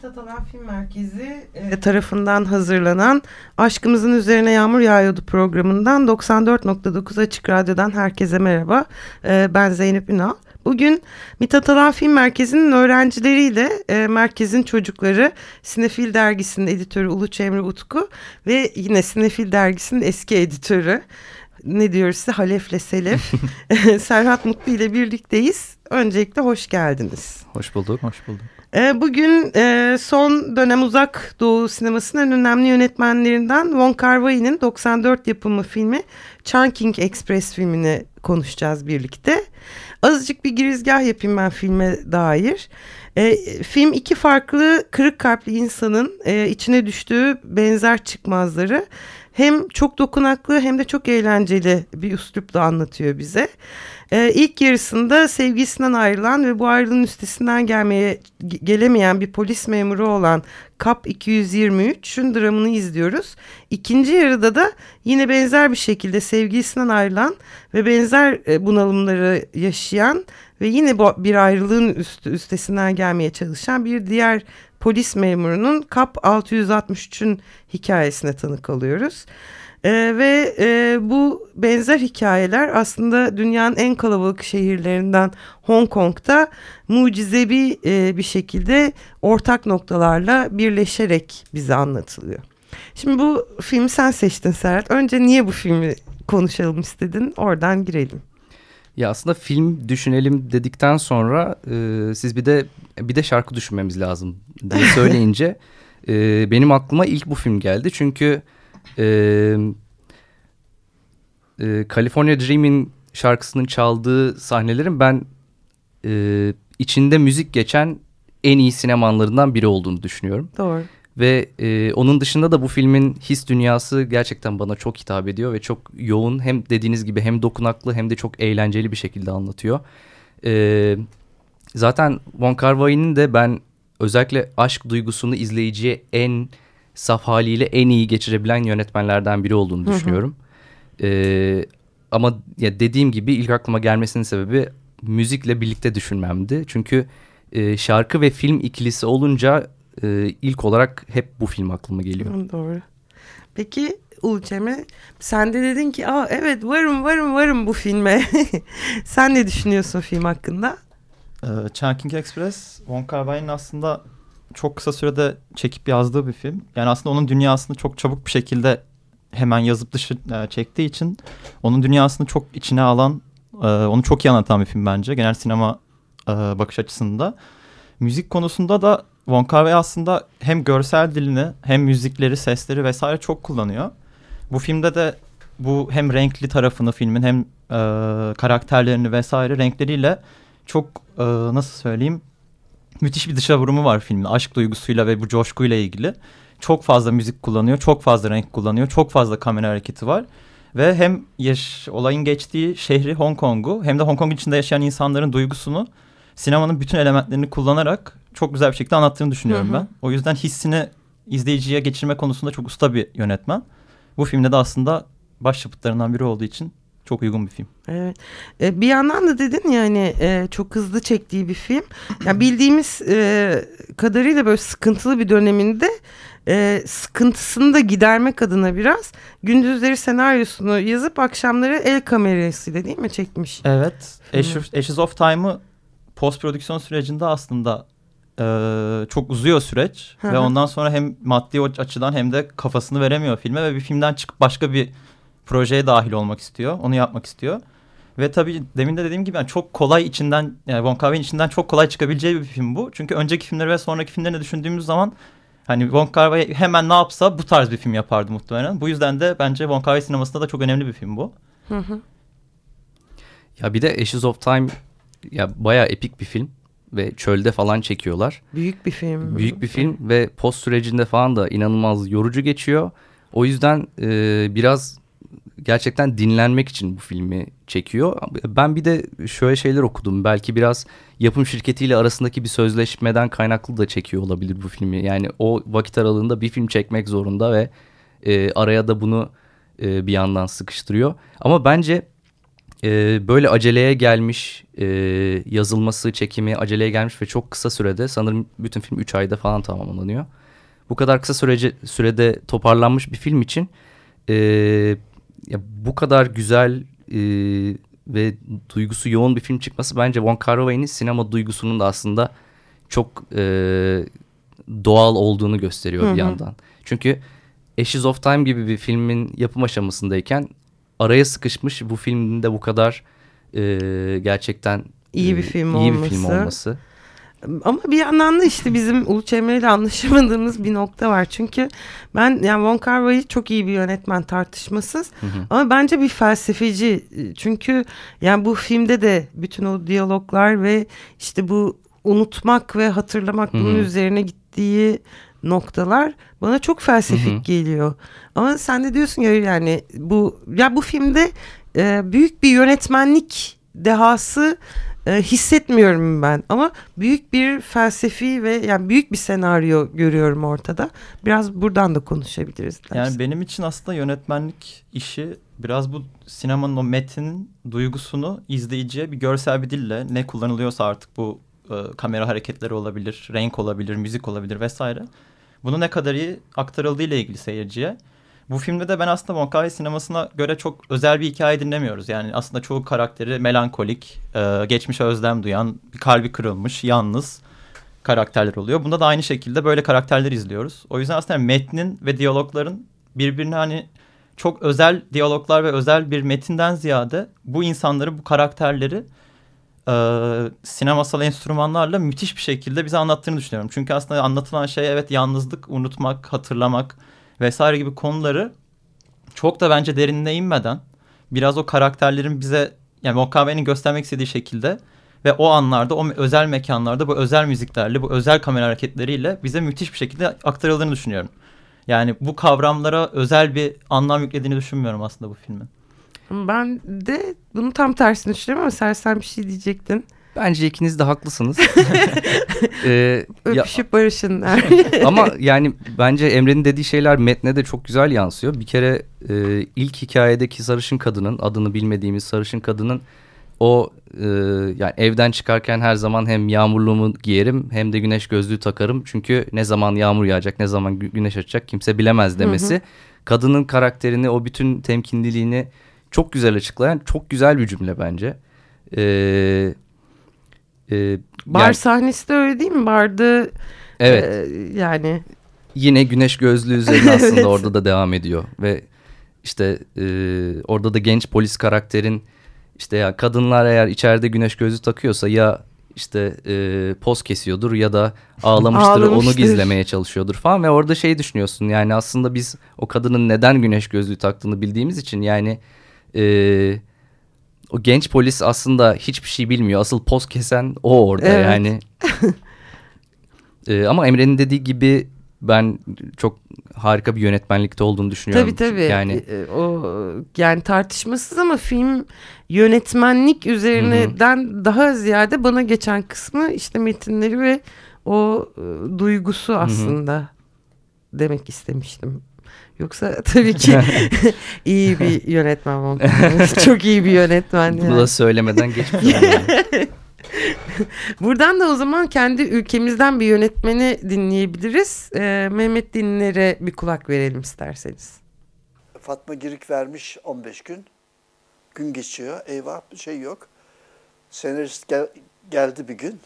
Üniversitesi Mithat Alan Film Merkezi e, tarafından hazırlanan Aşkımızın Üzerine Yağmur Yağıyordu programından 94.9 Açık Radyo'dan herkese merhaba. E, ben Zeynep Ünal. Bugün Mithat Alan Film Merkezi'nin öğrencileriyle e, merkezin çocukları Sinefil Dergisi'nin editörü Uluç Emre Utku ve yine Sinefil Dergisi'nin eski editörü ne diyoruz size Halef'le Selef Serhat Mutlu ile birlikteyiz. Öncelikle hoş geldiniz. Hoş bulduk. Hoş bulduk. E, bugün e, son dönem uzak doğu sinemasının en önemli yönetmenlerinden Wong Kar Wai'nin 94 yapımı filmi Chungking Express filmini konuşacağız birlikte. Azıcık bir girizgah yapayım ben filme dair. E, film iki farklı kırık kalpli insanın içine düştüğü benzer çıkmazları hem çok dokunaklı hem de çok eğlenceli bir üslupla anlatıyor bize. Ee, ilk yarısında sevgisinden ayrılan ve bu ayrılığın üstesinden gelmeye gelemeyen bir polis memuru olan Kap 223'ün dramını izliyoruz. İkinci yarıda da yine benzer bir şekilde sevgisinden ayrılan ve benzer e, bunalımları yaşayan ve yine bu bir ayrılığın üst, üstesinden gelmeye çalışan bir diğer polis memurunun Kap 663'ün hikayesine tanık alıyoruz. E, ve e, bu benzer hikayeler aslında dünyanın en kalabalık şehirlerinden Hong Kong'da mucizevi e, bir şekilde ortak noktalarla birleşerek bize anlatılıyor. Şimdi bu filmi sen seçtin Serhat. Önce niye bu filmi konuşalım istedin? Oradan girelim. Ya aslında film düşünelim dedikten sonra e, siz bir de bir de şarkı düşünmemiz lazım diye söyleyince e, benim aklıma ilk bu film geldi. Çünkü e, e, California Dream'in şarkısının çaldığı sahnelerin ben e, içinde müzik geçen en iyi sinemanlarından biri olduğunu düşünüyorum. Doğru. Ve e, onun dışında da bu filmin his dünyası gerçekten bana çok hitap ediyor ve çok yoğun hem dediğiniz gibi hem dokunaklı hem de çok eğlenceli bir şekilde anlatıyor. E, zaten Wong Kar Wai'nin de ben özellikle aşk duygusunu izleyiciye en saf haliyle en iyi geçirebilen yönetmenlerden biri olduğunu düşünüyorum. Hı hı. Ee, ama ya dediğim gibi ilk aklıma gelmesinin sebebi müzikle birlikte düşünmemdi. Çünkü e, şarkı ve film ikilisi olunca e, ilk olarak hep bu film aklıma geliyor. Doğru. Peki Uluçem'e sen de dedin ki Aa, evet varım varım varım bu filme. sen ne düşünüyorsun film hakkında? Ee, Chungking Express, Wong Kar Wai'nin aslında çok kısa sürede çekip yazdığı bir film. Yani aslında onun dünyasını çok çabuk bir şekilde hemen yazıp dışı e, çektiği için onun dünyasını çok içine alan, e, onu çok iyi anlatan bir film bence. Genel sinema e, bakış açısında. Müzik konusunda da Kar Wai aslında hem görsel dilini hem müzikleri, sesleri vesaire çok kullanıyor. Bu filmde de bu hem renkli tarafını filmin hem e, karakterlerini vesaire renkleriyle çok e, nasıl söyleyeyim müthiş bir dışa vurumu var filmin aşk duygusuyla ve bu coşkuyla ilgili. Çok fazla müzik kullanıyor, çok fazla renk kullanıyor, çok fazla kamera hareketi var. Ve hem yaş, olayın geçtiği şehri Hong Kong'u hem de Hong Kong içinde yaşayan insanların duygusunu sinemanın bütün elementlerini kullanarak çok güzel bir şekilde anlattığını düşünüyorum hı hı. ben. O yüzden hissini izleyiciye geçirme konusunda çok usta bir yönetmen. Bu filmde de aslında başyapıtlarından biri olduğu için çok uygun bir film. Evet. E, bir yandan da dedin yani e, çok hızlı çektiği bir film. Yani bildiğimiz e, kadarıyla böyle sıkıntılı bir döneminde e, sıkıntısını da gidermek adına biraz gündüzleri senaryosunu yazıp akşamları el kamerasıyla değil mi çekmiş? Evet. Ashes, Ashes of Time'ı post prodüksiyon sürecinde aslında e, çok uzuyor süreç ve ondan sonra hem maddi açıdan hem de kafasını veremiyor filme ve bir filmden çıkıp başka bir projeye dahil olmak istiyor. Onu yapmak istiyor. Ve tabii demin de dediğim gibi yani çok kolay içinden yani Wong Kar içinden çok kolay çıkabileceği bir film bu. Çünkü önceki filmleri ve sonraki filmlerini düşündüğümüz zaman hani Wong Kar hemen ne yapsa bu tarz bir film yapardı muhtemelen. Bu yüzden de bence Wong Kar sinemasında da çok önemli bir film bu. Ya bir de Ashes of Time ya bayağı epik bir film. Ve çölde falan çekiyorlar. Büyük bir film. Büyük bir film ve post sürecinde falan da inanılmaz yorucu geçiyor. O yüzden e, biraz gerçekten dinlenmek için bu filmi çekiyor. Ben bir de şöyle şeyler okudum. Belki biraz yapım şirketiyle arasındaki bir sözleşmeden kaynaklı da çekiyor olabilir bu filmi. Yani o vakit aralığında bir film çekmek zorunda ve e, araya da bunu e, bir yandan sıkıştırıyor. Ama bence e, böyle aceleye gelmiş e, yazılması, çekimi aceleye gelmiş ve çok kısa sürede sanırım bütün film 3 ayda falan tamamlanıyor. Bu kadar kısa sürece, sürede toparlanmış bir film için e, ya bu kadar güzel e, ve duygusu yoğun bir film çıkması bence Wong Kar sinema duygusunun da aslında çok e, doğal olduğunu gösteriyor Hı hı. bir yandan. Çünkü Ashes of Time gibi bir filmin yapım aşamasındayken araya sıkışmış bu filmin de bu kadar e, gerçekten İyi bir e, film iyi bir olması. film olması. Ama bir yandan da işte bizim Uluç Emre ile anlaşamadığımız bir nokta var. Çünkü ben yani Kar Wai çok iyi bir yönetmen tartışmasız. Hı hı. Ama bence bir felsefeci. Çünkü yani bu filmde de bütün o diyaloglar ve işte bu unutmak ve hatırlamak Hı hı. bunun üzerine gittiği noktalar bana çok felsefik Hı hı. geliyor. Ama sen de diyorsun ya yani bu ya bu filmde e, büyük bir yönetmenlik dehası e, hissetmiyorum ben ama büyük bir felsefi ve yani büyük bir senaryo görüyorum ortada. Biraz buradan da konuşabiliriz. Yani dersin. benim için aslında yönetmenlik işi biraz bu sinemanın o metin duygusunu izleyiciye bir görsel bir dille ne kullanılıyorsa artık bu e, kamera hareketleri olabilir, renk olabilir, müzik olabilir vesaire. Bunu ne kadar iyi aktarıldığı ile ilgili seyirciye. Bu filmde de ben aslında Kar-wai sinemasına göre çok özel bir hikaye dinlemiyoruz. Yani aslında çoğu karakteri melankolik, e, geçmişe özlem duyan, kalbi kırılmış, yalnız karakterler oluyor. Bunda da aynı şekilde böyle karakterler izliyoruz. O yüzden aslında metnin ve diyalogların birbirine hani çok özel diyaloglar ve özel bir metinden ziyade bu insanları, bu karakterleri sinemasal enstrümanlarla müthiş bir şekilde bize anlattığını düşünüyorum. Çünkü aslında anlatılan şey evet yalnızlık, unutmak, hatırlamak vesaire gibi konuları çok da bence derinine inmeden biraz o karakterlerin bize yani Mokabe'nin göstermek istediği şekilde ve o anlarda o özel mekanlarda bu özel müziklerle bu özel kamera hareketleriyle bize müthiş bir şekilde aktarıldığını düşünüyorum. Yani bu kavramlara özel bir anlam yüklediğini düşünmüyorum aslında bu filmin. Ben de bunu tam tersini düşünüyorum ama Sersem bir şey diyecektin. Bence ikiniz de haklısınız. Ee, ya- Öpüşüp barışın der. ama yani bence Emre'nin dediği şeyler metne de çok güzel yansıyor. Bir kere e, ilk hikayedeki sarışın kadının adını bilmediğimiz sarışın kadının o e, yani evden çıkarken her zaman hem yağmurluğumu giyerim hem de güneş gözlüğü takarım. Çünkü ne zaman yağmur yağacak ne zaman gü- güneş açacak kimse bilemez demesi. Kadının karakterini o bütün temkinliliğini çok güzel açıklayan çok güzel bir cümle bence. Ee, e, Bar yani- sahnesi de öyle değil mi? Barda evet. e, yani yine güneş gözlüğü üzerine aslında Evet. orada da devam ediyor ve işte e, orada da genç polis karakterin işte ya kadınlar eğer içeride güneş gözlüğü takıyorsa ya işte e, poz kesiyordur ya da ağlamıştır, onu Ağlamıştır. gizlemeye çalışıyordur falan ve orada şey düşünüyorsun yani aslında biz o kadının neden güneş gözlüğü taktığını bildiğimiz için yani e, o genç polis aslında hiçbir şey bilmiyor asıl poz kesen o orada Evet. yani e, ama Emre'nin dediği gibi ben çok harika bir yönetmenlikte olduğunu düşünüyorum. tabii tabii. Yani E, o yani tartışmasız ama film yönetmenlik üzerinden daha ziyade bana geçen kısmı işte metinleri ve o e, duygusu aslında demek istemiştim. Yoksa tabii ki iyi bir yönetmen Kar-wai. Çok iyi bir yönetmen. bunu yani. da söylemeden geçmiyorum. yani. Buradan da o zaman kendi ülkemizden bir yönetmeni dinleyebiliriz. Ee, Mehmet Dinler'e bir kulak verelim isterseniz. Fatma Girik vermiş 15 gün. Gün geçiyor. Eyvah bir şey yok. Senarist gel- geldi bir gün.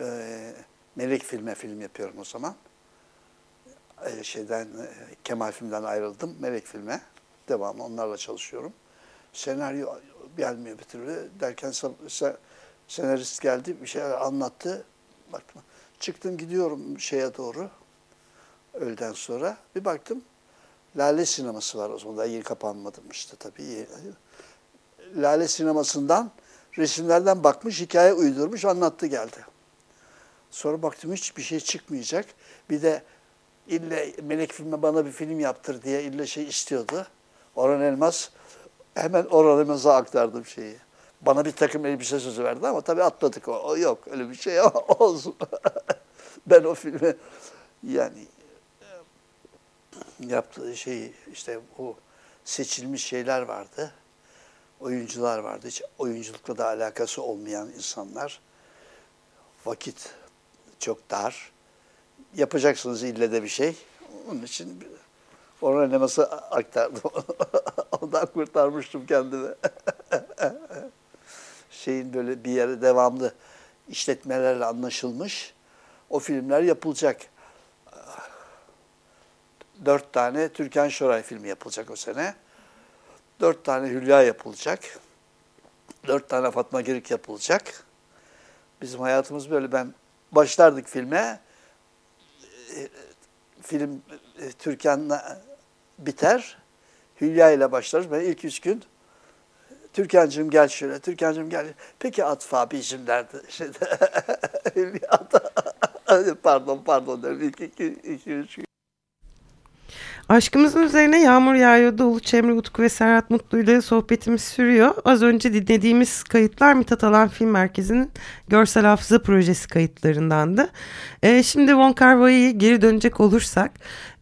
Ee, Melek filme film yapıyorum o zaman. Ee, şeyden e, Kemal filmden ayrıldım. Melek filme. Devamı onlarla çalışıyorum. Senaryo gelmiyor bir türlü. Derken senarist geldi bir şeyler anlattı. Baktım. Çıktım gidiyorum şeye doğru. Öğleden sonra. Bir baktım Lale sineması var o zaman daha yeni kapanmadım işte tabii. Lale sinemasından resimlerden bakmış, hikaye uydurmuş, anlattı geldi. Sonra baktım hiçbir şey çıkmayacak. Bir de ille Melek filme bana bir film yaptır diye ille şey istiyordu. Orhan Elmas. Hemen Orhan Elmas'a aktardım şeyi. Bana bir takım elbise sözü verdi ama tabii atladık. O, yok öyle bir şey ama olsun. ben o filmi yani yaptığı şey işte o seçilmiş şeyler vardı. Oyuncular vardı. Hiç oyunculukla da alakası olmayan insanlar. Vakit çok dar. Yapacaksınız ille de bir şey. Onun için Orhan Elmas'a aktardım. Ondan kurtarmıştım kendimi. Şeyin böyle bir yere devamlı işletmelerle anlaşılmış. O filmler yapılacak. Dört tane Türkan Şoray filmi yapılacak o sene. Dört tane Hülya yapılacak. Dört tane Fatma Girik yapılacak. Bizim hayatımız böyle. Ben başlardık filme. E, film e, Türkan'la biter. Hülya ile başlarız. Ben ilk üç gün Türkan'cığım gel şöyle, Türkan'cığım gel. Peki Atıf abicim derdi. Şimdi, Hülya da, pardon pardon derim. İlk iki, iki, üç gün. Aşkımızın üzerine Yağmur Yağıyor'da Uluç Emre Utku ve Serhat Mutlu ile sohbetimiz sürüyor. Az önce dinlediğimiz kayıtlar Mithat Alan Film Merkezi'nin görsel hafıza projesi kayıtlarındandı. Ee, şimdi Von Kar-wai'ye geri dönecek olursak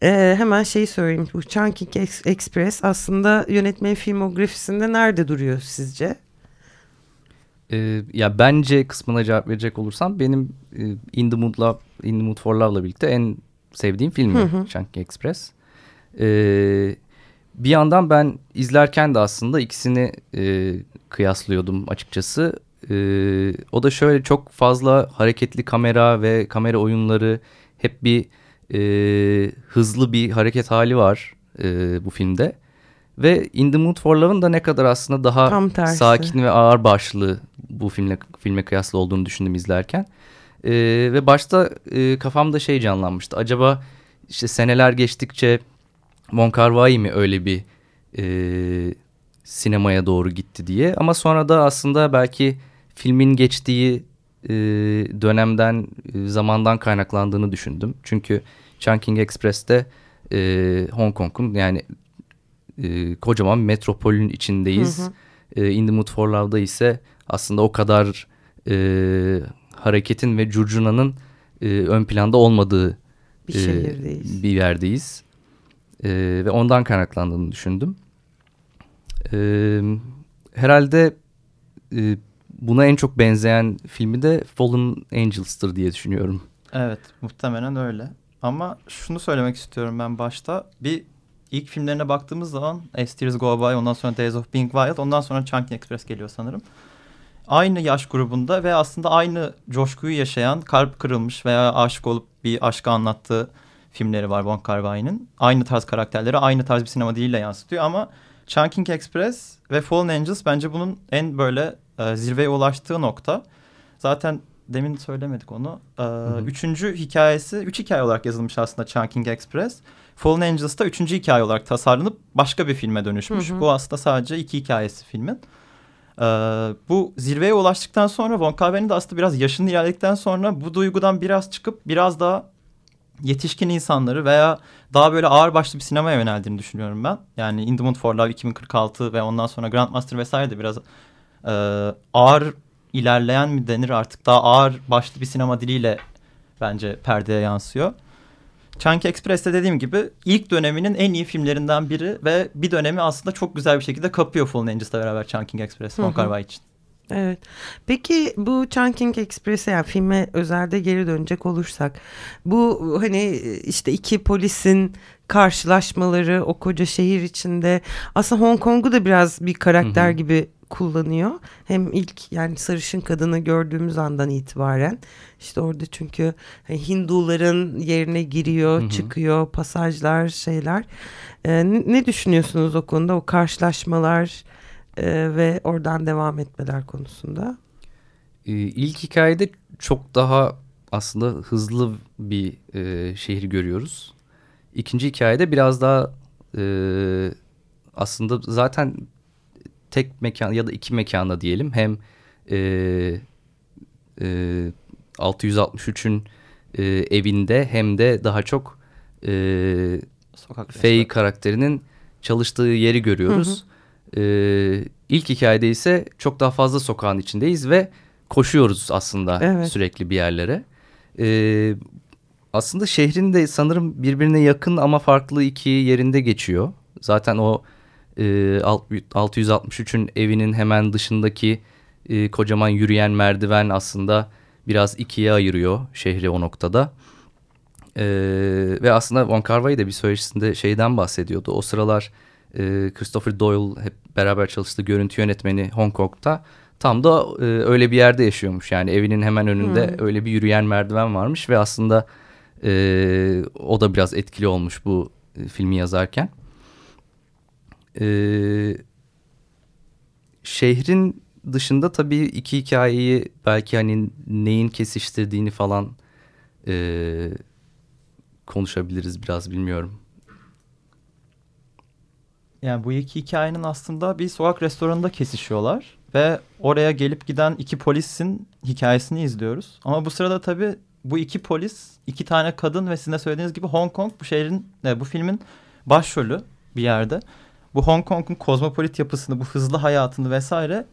e, hemen şeyi söyleyeyim. Bu Chungking Express aslında yönetmen filmografisinde nerede duruyor sizce? Ee, ya bence kısmına cevap verecek olursam benim e, In the Mood'la In the Mood for Love'la birlikte en sevdiğim film Chunky Express. Ee, bir yandan ben izlerken de aslında ikisini e, kıyaslıyordum açıkçası. E, o da şöyle çok fazla hareketli kamera ve kamera oyunları hep bir e, hızlı bir hareket hali var e, bu filmde. Ve In the Mood for Love'ın da ne kadar aslında daha sakin ve ağır başlı bu filmle filme kıyaslı olduğunu düşündüm izlerken. E, ve başta e, kafamda şey canlanmıştı. Acaba işte seneler geçtikçe Von Kar-wai mi öyle bir e, sinemaya doğru gitti diye. Ama sonra da aslında belki filmin geçtiği e, dönemden, e, zamandan kaynaklandığını düşündüm. Çünkü Chungking Express'te e, Hong Kong'un yani e, kocaman metropolün içindeyiz. Hı hı. E, In the Mood for Love'da ise aslında o kadar e, hareketin ve curcunanın e, ön planda olmadığı bir, şehirdeyiz. bir yerdeyiz. E, ve ondan kaynaklandığını düşündüm. E, herhalde e, buna en çok benzeyen filmi de Fallen Angels'tır diye düşünüyorum. Evet muhtemelen öyle. Ama şunu söylemek istiyorum ben başta. Bir ilk filmlerine baktığımız zaman As Go By, ondan sonra Days of Being Wild, ondan sonra Chunky Express geliyor sanırım. Aynı yaş grubunda ve aslında aynı coşkuyu yaşayan, kalp kırılmış veya aşık olup bir aşkı anlattığı filmleri var Von Kar Wai'nin. Aynı tarz karakterleri aynı tarz bir sinema diliyle yansıtıyor ama Chunking Express ve Fallen Angels bence bunun en böyle e, zirveye ulaştığı nokta. Zaten demin söylemedik onu. E, Üçüncü hikayesi, üç hikaye olarak yazılmış aslında Chunking Express. Fallen Angels da üçüncü hikaye olarak tasarlanıp başka bir filme dönüşmüş. Hı hı. Bu aslında sadece iki hikayesi filmin. Ee, bu zirveye ulaştıktan sonra Von kar de aslında biraz yaşını ilerledikten sonra bu duygudan biraz çıkıp biraz daha yetişkin insanları veya daha böyle ağır başlı bir sinemaya yöneldiğini düşünüyorum ben. Yani In the Mood for Love 2046 ve ondan sonra Grandmaster vesaire de biraz e, ağır ilerleyen mi denir artık daha ağır başlı bir sinema diliyle bence perdeye yansıyor. Chunky Express'te dediğim gibi ilk döneminin en iyi filmlerinden biri ve bir dönemi aslında çok güzel bir şekilde kapıyor Fallen Angels'la beraber Chunky Express, Von Kar için. Evet. Peki bu Chunking Express'e yani filme özelde geri dönecek olursak bu hani işte iki polisin karşılaşmaları o koca şehir içinde aslında Hong Kong'u da biraz bir karakter hı hı. gibi kullanıyor. Hem ilk yani sarışın kadını gördüğümüz andan itibaren işte orada çünkü hani Hinduların yerine giriyor, hı hı. çıkıyor, pasajlar, şeyler. Ee, ne düşünüyorsunuz o konuda? O karşılaşmalar e, ve oradan devam etmeler konusunda? Ee, ilk hikayede çok daha aslında hızlı bir e, şehir görüyoruz. İkinci hikayede biraz daha e, aslında zaten tek mekan ya da iki mekanda diyelim hem e, e, 663'ün e, evinde hem de daha çok e, Sokak resmi. karakterinin çalıştığı yeri görüyoruz. E, ilk hikayede ise çok daha fazla sokağın içindeyiz ve koşuyoruz aslında Evet. sürekli bir yerlere. E, aslında şehrin de sanırım birbirine yakın ama farklı iki yerinde geçiyor. Zaten o e, alt- 663'ün evinin hemen dışındaki e, kocaman yürüyen merdiven aslında biraz ikiye ayırıyor şehri o noktada. E, ve aslında Von Kar-wai de bir söyleşisinde şeyden bahsediyordu. O sıralar e, Christopher Doyle hep beraber çalıştığı görüntü yönetmeni Hong Kong'da tam da e, öyle bir yerde yaşıyormuş. Yani evinin hemen önünde öyle bir yürüyen merdiven varmış ve aslında e, o da biraz etkili olmuş bu e, filmi yazarken. E, şehrin dışında tabii iki hikayeyi belki hani neyin kesiştirdiğini falan e, konuşabiliriz biraz bilmiyorum. Yani bu iki hikayenin aslında bir sokak restoranında kesişiyorlar. Ve oraya gelip giden iki polisin hikayesini izliyoruz. Ama bu sırada tabii bu iki polis, iki tane kadın ve sizin de söylediğiniz gibi Hong Kong bu şehrin, e, bu filmin başrolü bir yerde. Bu Hong Kong'un kozmopolit yapısını, bu hızlı hayatını vesaire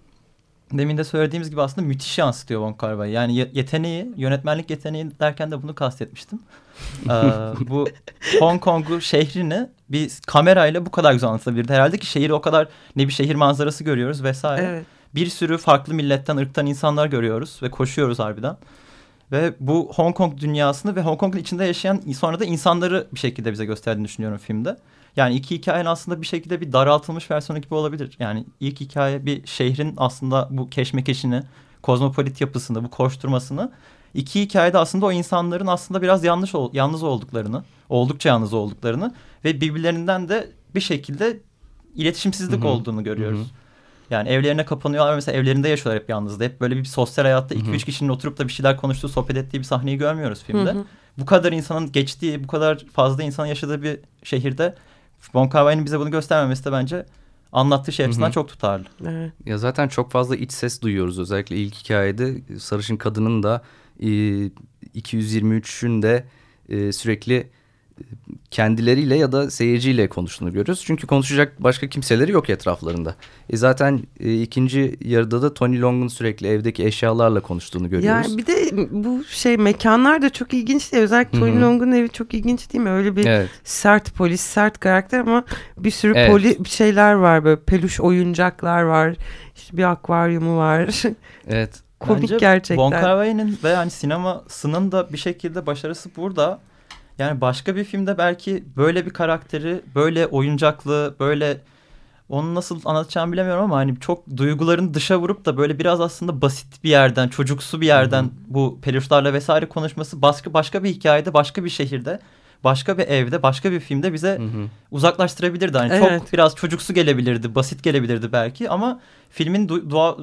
demin de söylediğimiz gibi aslında müthiş yansıtıyor Wong Kar Wai. Yani ye- yeteneği, yönetmenlik yeteneği derken de bunu kastetmiştim. Ee, bu Hong Kong'u şehrini bir kamerayla bu kadar güzel anlatabilirdi. Herhalde ki şehri o kadar ne bir şehir manzarası görüyoruz vesaire. Evet. Bir sürü farklı milletten, ırktan insanlar görüyoruz ve koşuyoruz harbiden. Ve bu Hong Kong dünyasını ve Hong Kong'un içinde yaşayan sonra da insanları bir şekilde bize gösterdiğini düşünüyorum filmde. Yani iki hikayenin aslında bir şekilde bir daraltılmış versiyonu gibi olabilir. Yani ilk hikaye bir şehrin aslında bu keşmekeşini, kozmopolit yapısını, bu koşturmasını. İki hikayede aslında o insanların aslında biraz yanlış ol- yalnız olduklarını, oldukça yalnız olduklarını ve birbirlerinden de bir şekilde iletişimsizlik Hı hı. olduğunu görüyoruz. Hı hı. Yani evlerine kapanıyorlar mesela evlerinde yaşıyorlar hep yalnız da. Hep böyle bir sosyal hayatta Hı hı. 2-3 kişinin oturup da bir şeyler konuştuğu, sohbet ettiği bir sahneyi görmüyoruz filmde. Hı hı. Bu kadar insanın geçtiği, bu kadar fazla insanın yaşadığı bir şehirde Von Kar-wai'nin bize bunu göstermemesi de bence anlattığı şey Hı hı. açısından çok tutarlı. Evet. Ya zaten çok fazla iç ses duyuyoruz özellikle ilk hikayede sarışın kadının da e, 223'ün de e, sürekli kendileriyle ya da seyirciyle konuştuğunu görüyoruz. Çünkü konuşacak başka kimseleri yok etraflarında. E zaten e, ikinci yarıda da Tony Long'un sürekli evdeki eşyalarla konuştuğunu görüyoruz. Yani bir de bu şey mekanlar da çok ilginç değil. Özellikle Hı hı. Tony Long'un evi çok ilginç değil mi? Öyle bir Evet. sert polis, sert karakter ama bir sürü Evet. poli şeyler var böyle peluş oyuncaklar var. İşte bir akvaryumu var. Evet. Komik Bence gerçekten. Von Kar-wai'nin ve yani sinemasının da bir şekilde başarısı burada. Yani başka bir filmde belki böyle bir karakteri, böyle oyuncaklı, böyle onu nasıl anlatacağımı bilemiyorum ama hani çok duygularını dışa vurup da böyle biraz aslında basit bir yerden, çocuksu bir yerden Hı hı. bu peluşlarla vesaire konuşması başka başka bir hikayede, başka bir şehirde, başka bir evde, başka bir filmde bize Hı hı. uzaklaştırabilirdi. Hani Evet. çok biraz çocuksu gelebilirdi, basit gelebilirdi belki ama filmin doğa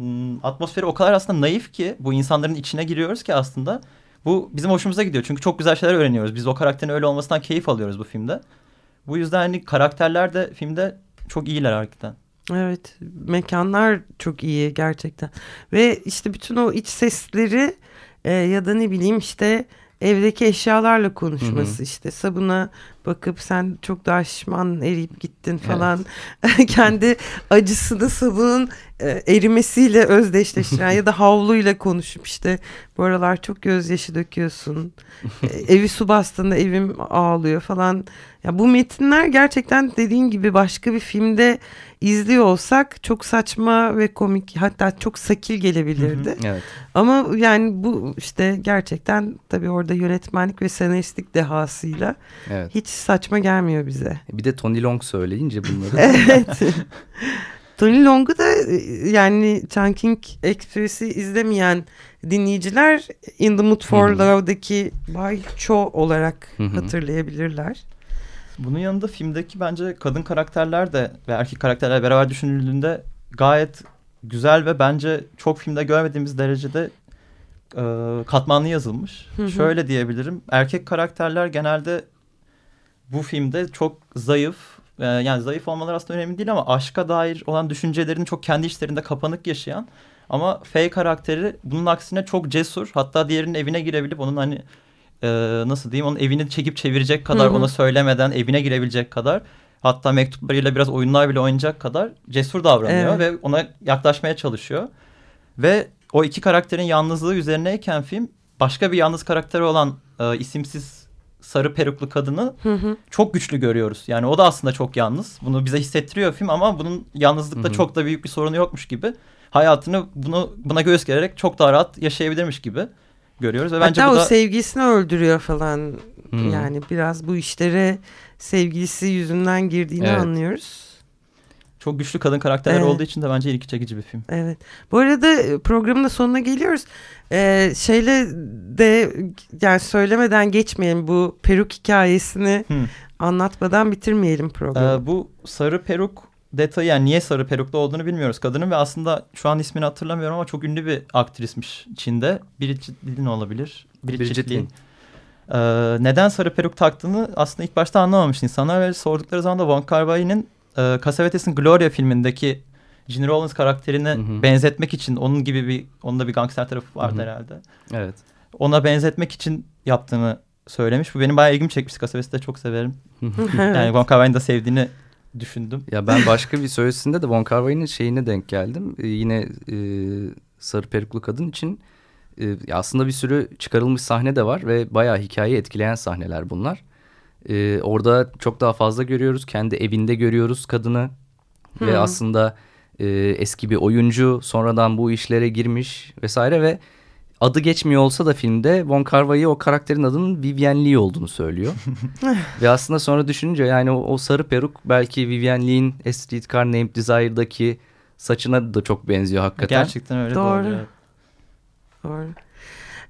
ım, atmosferi o kadar aslında naif ki bu insanların içine giriyoruz ki aslında bu bizim hoşumuza gidiyor. Çünkü çok güzel şeyler öğreniyoruz. Biz o karakterin öyle olmasından keyif alıyoruz bu filmde. Bu yüzden hani karakterler de filmde çok iyiler hakikaten. Evet mekanlar çok iyi gerçekten. Ve işte bütün o iç sesleri e, ya da ne bileyim işte evdeki eşyalarla konuşması Hı hı. işte sabuna bakıp sen çok daha şişman eriyip gittin falan. Kendi acısını sabunun e, erimesiyle özdeşleştiren ya da havluyla konuşup işte bu aralar çok gözyaşı döküyorsun. E, evi su bastığında evim ağlıyor falan. Ya bu metinler gerçekten dediğin gibi başka bir filmde izliyor olsak çok saçma ve komik hatta çok sakil gelebilirdi. Evet. Ama yani bu işte gerçekten tabii orada yönetmenlik ve senaristlik dehasıyla Evet. hiç saçma gelmiyor bize. Bir de Tony Long söyleyince bunları. Evet. Tony Long'u da e, yani Chungking Express'i izlemeyen dinleyiciler In the Mood for. Love'daki Bay Cho olarak hatırlayabilirler. Bunun yanında filmdeki bence kadın karakterler de ve erkek karakterler beraber düşünüldüğünde gayet güzel ve bence çok filmde görmediğimiz derecede e, katmanlı yazılmış. Hı hı. Şöyle diyebilirim. Erkek karakterler genelde bu filmde çok zayıf. e, yani zayıf olmaları aslında önemli değil ama aşka dair olan düşüncelerini çok kendi içlerinde kapanık yaşayan Ama Faye karakteri bunun aksine çok cesur. Hatta diğerinin evine girebilip onun hani e, nasıl diyeyim onun evini çekip çevirecek kadar Hı hı. ona söylemeden evine girebilecek kadar hatta mektuplarıyla biraz oyunlar bile oynayacak kadar cesur davranıyor ve ona yaklaşmaya çalışıyor. Ve o iki karakterin yalnızlığı üzerineyken film başka bir yalnız karakteri olan e, isimsiz sarı peruklu kadını Hı hı. çok güçlü görüyoruz. Yani o da aslında çok yalnız. Bunu bize hissettiriyor film ama bunun yalnızlıkta Hı hı. çok da büyük bir sorunu yokmuş gibi. Hayatını bunu buna göğüs gererek çok daha rahat yaşayabilirmiş gibi görüyoruz. Ve bence Hatta bu o da sevgilisini öldürüyor falan. Hmm. Yani biraz bu işlere sevgilisi yüzünden girdiğini Evet. anlıyoruz. Çok güçlü kadın karakterler Evet. olduğu için de bence ilgi çekici bir film. Evet. Bu arada e, programın da sonuna geliyoruz. Ee, şeyle de yani söylemeden geçmeyelim bu peruk hikayesini Hı. anlatmadan bitirmeyelim programı. Ee, bu sarı peruk detayı yani niye sarı peruklu olduğunu bilmiyoruz kadının ve aslında şu an ismini hatırlamıyorum ama çok ünlü bir aktrismiş Çin'de. Bridget Lin olabilir. Bridget Lin. Ee, neden sarı peruk taktığını aslında ilk başta anlamamış insanlar ve sordukları zaman da Wong Kar Wai'nin e, Cassavetes'in Gloria filmindeki Gene Rollins karakterine Hı hı. benzetmek için onun gibi bir onun da bir gangster tarafı vardı Hı hı. herhalde. Evet. Ona benzetmek için yaptığını söylemiş. Bu benim bayağı ilgimi çekmişti. Cassavetes'i de çok severim. Yani Wong Kar Wai'nin de sevdiğini düşündüm. Ya ben başka bir söyleşisinde de Von Kar Wai'nin şeyine denk geldim. Ee, yine e, sarı peruklu kadın için e, ya aslında bir sürü çıkarılmış sahne de var ve bayağı hikayeyi etkileyen sahneler bunlar. E, orada çok daha fazla görüyoruz. Kendi evinde görüyoruz kadını ve Hı. aslında e, eski bir oyuncu sonradan bu işlere girmiş vesaire ve adı geçmiyor olsa da filmde Von Wai o karakterin adının Vivian Lee olduğunu söylüyor. Ve aslında sonra düşününce yani o, o sarı peruk belki Vivian Lee'in A Streetcar Named Desire'daki saçına da çok benziyor hakikaten. Gerçekten öyle Doğru. doğru. Doğru.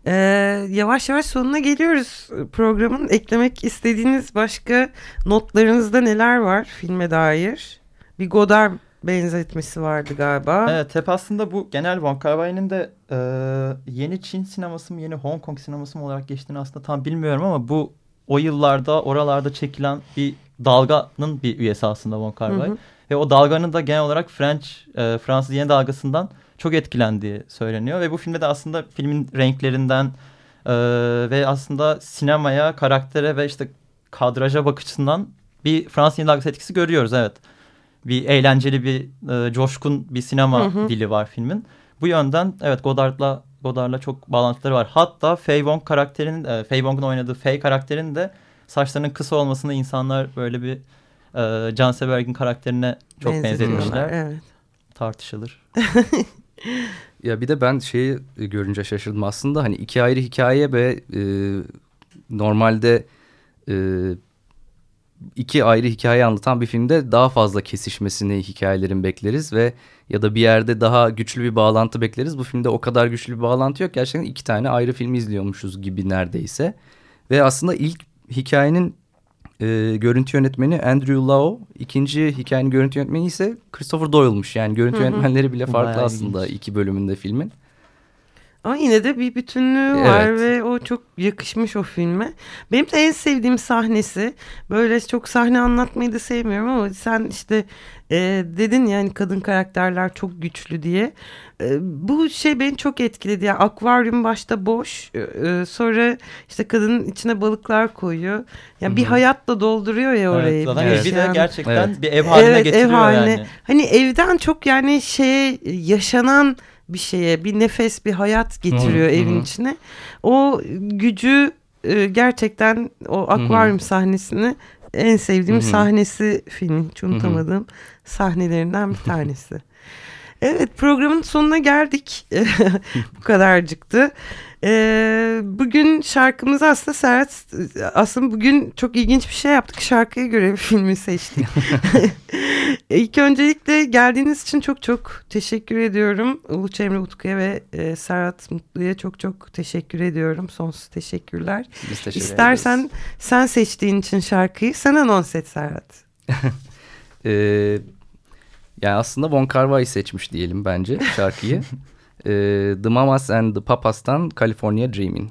Ee, yavaş yavaş sonuna geliyoruz programın. Eklemek istediğiniz başka notlarınızda neler var filme dair? Bir Godard benzetmesi vardı galiba. Evet hep aslında bu genel Wong Kar Wai'nin de e, yeni Çin sineması mı yeni Hong Kong sineması mı olarak geçtiğini aslında tam bilmiyorum ama bu o yıllarda oralarda çekilen bir dalganın bir üyesi aslında Wong Kar Hı Wai. hı. Ve o dalganın da genel olarak French, e, Fransız yeni dalgasından çok etkilendiği söyleniyor. Ve bu filmde de aslında filmin renklerinden e, ve aslında sinemaya, karaktere ve işte kadraja bakışından bir Fransız yeni dalgası etkisi görüyoruz evet. Bir eğlenceli bir e, coşkun bir sinema Hı hı. dili var filmin. Bu yönden evet Godard'la Godard'la çok bağlantıları var. Hatta Faye Wong karakterinin, e, Faye Wong'un oynadığı Faye karakterinin de saçlarının kısa olmasını insanlar böyle bir e, Can Seberg'in karakterine çok Benzetiyorlar. Evet. Tartışılır. Ya bir de ben şeyi görünce şaşırdım aslında hani iki ayrı hikaye ve e, normalde e, iki ayrı hikaye anlatan bir filmde daha fazla kesişmesini hikayelerin bekleriz ve ya da bir yerde daha güçlü bir bağlantı bekleriz. Bu filmde o kadar güçlü bir bağlantı yok. Gerçekten iki tane ayrı film izliyormuşuz gibi neredeyse. Ve aslında ilk hikayenin e, görüntü yönetmeni Andrew Lau, ikinci hikayenin görüntü yönetmeni ise Christopher Doyle'mış. Yani görüntü Hı hı. yönetmenleri bile farklı Bayağı aslında ilginç. iki bölümünde filmin. Ama yine de bir bütünlüğü var Evet. ve o çok yakışmış o filme. Benim de en sevdiğim sahnesi böyle çok sahne anlatmayı da sevmiyorum ama sen işte e, dedin yani kadın karakterler çok güçlü diye. E, bu şey beni çok etkiledi. Yani akvaryum başta boş e, e, sonra işte kadının içine balıklar koyuyor. Yani bir Hı hı. hayatla dolduruyor ya orayı. Evet, zaten bir evi de gerçekten Evet. bir ev haline Evet, ev getiriyor haline. yani. Hani evden çok yani şeye yaşanan bir şeye bir nefes bir hayat getiriyor Hı hı, evin hı. içine. O gücü e, gerçekten o akvaryum sahnesini en sevdiğim Hı hı. sahnesi filmin hiç unutamadığım sahnelerinden bir tanesi. Evet programın sonuna geldik. Bu kadarcıktı. Ee, bugün şarkımız aslında Serhat aslında bugün çok ilginç bir şey yaptık. Şarkıya göre bir filmi seçtik. İlk öncelikle geldiğiniz için çok çok teşekkür ediyorum. Uluç Emre Utku'ya ve e, Serhat Mutlu'ya çok çok teşekkür ediyorum. Sonsuz teşekkürler. Biz teşekkür İstersen ederiz. sen seçtiğin için şarkıyı sen anons et Serhat. Ee, yani aslında Von Kar Wai seçmiş diyelim bence şarkıyı. Ee, the Mamas and the Papas'tan California Dreaming.